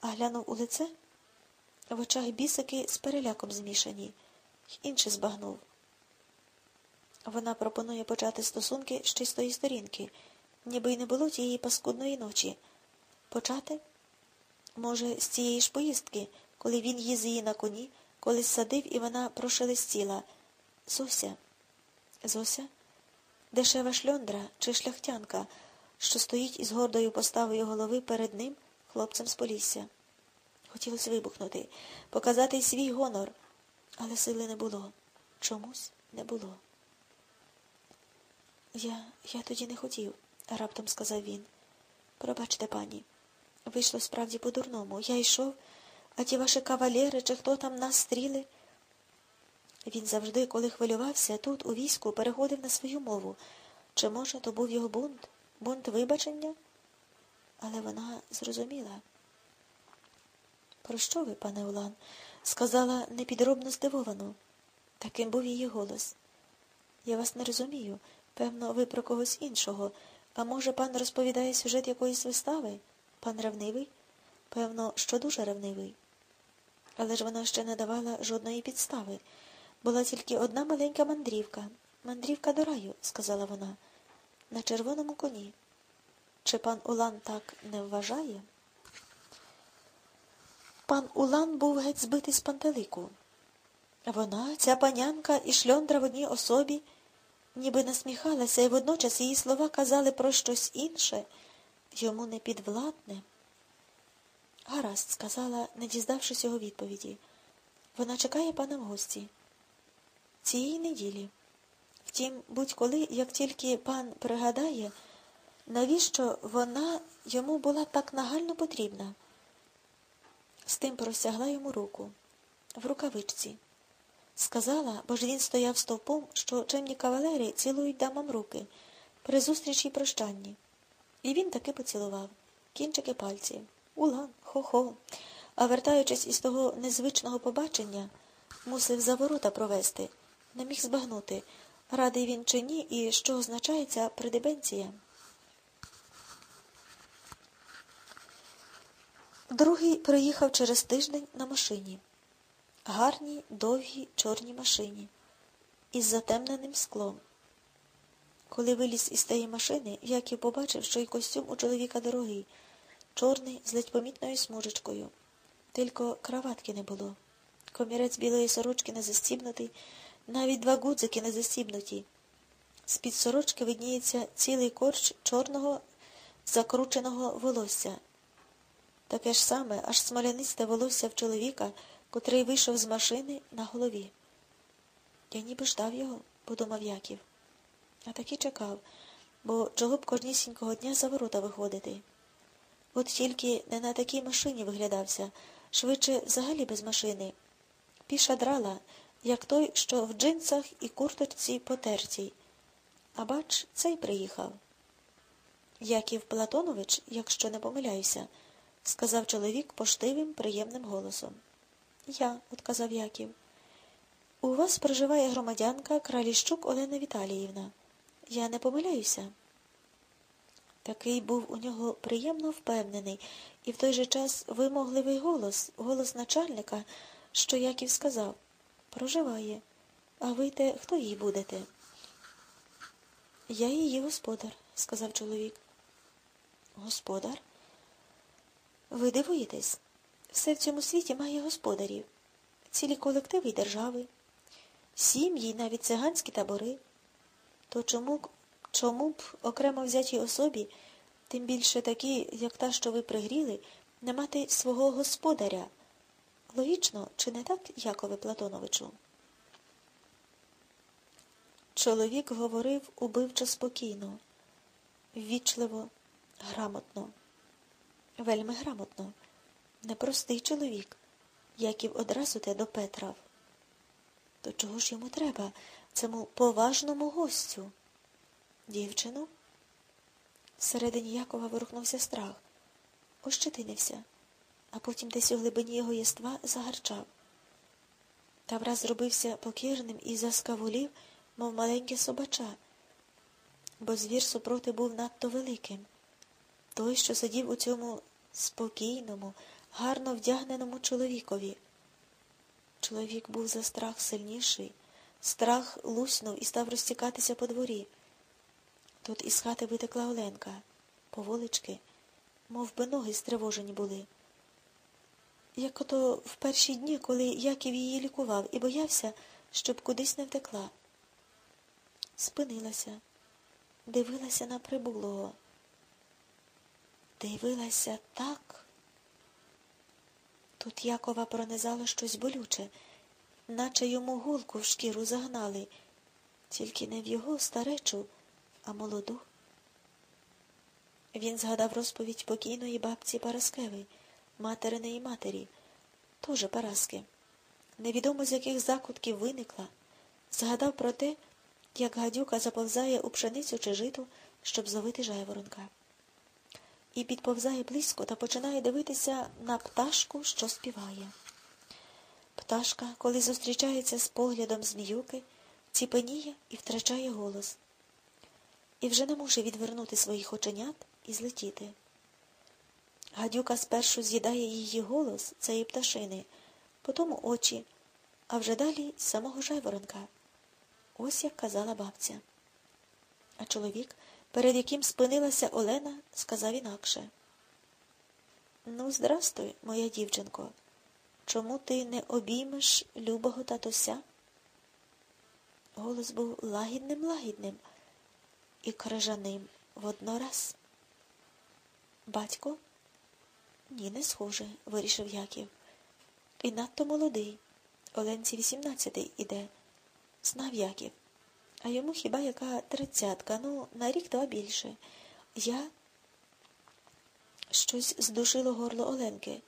а глянув у лице. В очах бісики з переляком змішані, й інше збагнув. Вона пропонує почати стосунки з чистої сторінки, ніби й не було тієї паскудної ночі. Почати? Може, з цієї ж поїздки, коли він їз її на коні, коли садив і вона прошелестіла. Зося. Зося? Дешева шльондра чи шляхтянка, що стоїть із гордою поставою голови перед ним, хлопцем з Полісся. Хотілося вибухнути, показати свій гонор, але сили не було. Чомусь не було. Я я тоді не хотів, раптом сказав він. Пробачте, пані. Вийшло справді по-дурному. Я йшов, а ті ваші кавалери, чи хто там нас стріли. Він завжди, коли хвилювався, тут, у війську, переходив на свою мову. Чи, може, то був його бунт, бунт вибачення? Але вона зрозуміла. Про що ви, пане Улан? сказала непідробно здивовано. Таким був її голос. Я вас не розумію. Певно, ви про когось іншого. А може, пан розповідає сюжет якоїсь вистави? Пан ревнивий? Певно, що дуже ревнивий. Але ж вона ще не давала жодної підстави. Була тільки одна маленька мандрівка. Мандрівка до раю, сказала вона, на червоному коні. Чи пан Улан так не вважає? Пан Улан був геть збитий з пантелику. Вона, ця панянка і шльондра в одній особі, ніби насміхалася, і водночас її слова казали про щось інше, йому не підвладне. Гаразд, сказала, не дізнавшись його відповіді. Вона чекає пана в гості. Цієї неділі. Втім, будь-коли, як тільки пан пригадає, навіщо вона йому була так нагально потрібна. З тим простягла йому руку в рукавичці. Сказала, бо ж він стояв стовпом, що чемні кавалери цілують дамам руки при зустрічі й прощанні. І він таки поцілував кінчики пальців. Улан, хо-хо. А вертаючись із того незвичного побачення, мусив за ворота провести, не міг збагнути, радий він чи ні, і що означає ця придебенція. Другий приїхав через тиждень на машині. Гарній, довгій, чорній машині із затемненим склом. Коли виліз із тієї машини, Яків побачив, що й костюм у чоловіка дорогий, чорний, з ледь помітною смужечкою. Тільки краватки не було. Комірець білої сорочки не застібнутий, навіть два гудзики не застібнуті. З-під сорочки видніється цілий корч чорного закрученого волосся. Таке ж саме, аж смолянисте волосся в чоловіка, котрий вийшов з машини на голові. Я ніби ждав його, подумав Яків. А таки чекав, бо чого б кожнісінького дня за ворота виходити. От тільки не на такій машині виглядався, швидше взагалі без машини. Піша драла, як той, що в джинсах і курточці потертій. А бач, цей приїхав. Яків Платонович, якщо не помиляюся, сказав чоловік поштивим, приємним голосом. Я, отказав Яків. У вас проживає громадянка Краліщук Олена Віталіївна. Я не помиляюся. Такий був у нього приємно впевнений і в той же час вимогливий голос, голос начальника, що Яків сказав проживає. А ви те хто їй будете? Я її господар, сказав чоловік. Господар? Ви дивуєтесь? Все в цьому світі має господарів, цілі колективи й держави, сім'ї, навіть циганські табори. То чому чому б окремо взятій особі, тим більше такі, як та, що ви пригріли, не мати свого господаря? Логічно, чи не так, Якове Платоновичу? Чоловік говорив убивчо спокійно, ввічливо, грамотно, вельми грамотно. Непростий чоловік, Яків одразу те допетрав. То чого ж йому треба, цьому поважному гостю? Дівчину? Всередині Якова вирухнувся страх, ощетинився, а потім десь у глибині його єства загарчав. Та враз зробився покірним і заскавулів, мов маленьке собача, бо звір супроти був надто великим. Той, що сидів у цьому спокійному, гарно вдягненому чоловікові. Чоловік був за страх сильніший, страх луснув і став розтікатися по дворі. Тут із хати витекла Оленка, поволички, мов би ноги стривожені були. Як ото в перші дні, коли Яків її лікував і боявся, щоб кудись не втекла. Спинилася, дивилася на прибулого. Дивилася так. Тут Якова пронизало щось болюче, наче йому гулку в шкіру загнали, тільки не в його старечу, а молоду. Він згадав розповідь покійної бабці Параскеви, материної матері, теж Параски. Невідомо з яких закутків виникла, згадав про те, як гадюка заповзає у пшеницю чи житу, щоб зловити жайворонка. І підповзає близько та починає дивитися на пташку, що співає. Пташка, коли зустрічається з поглядом зміюки, ціпеніє і втрачає голос. І вже не може відвернути своїх оченят і злетіти. Гадюка спершу з'їдає її голос цієї пташини, потім очі, а вже далі самого жайворонка. Ось як казала бабця. А чоловік, перед яким спинилася Олена, сказав інакше. Ну, здрастуй, моя дівчинко. Чому ти не обіймеш любого татуся? Голос був лагідним лагідним і крижаним воднораз. Батько? Ні, не схоже, вирішив Яків. І надто молодий. Оленці вісімнадцятий іде. Знав Яків. А йому хіба яка тридцятка, ну, на рік два більше. Я щось здушило горло Оленки.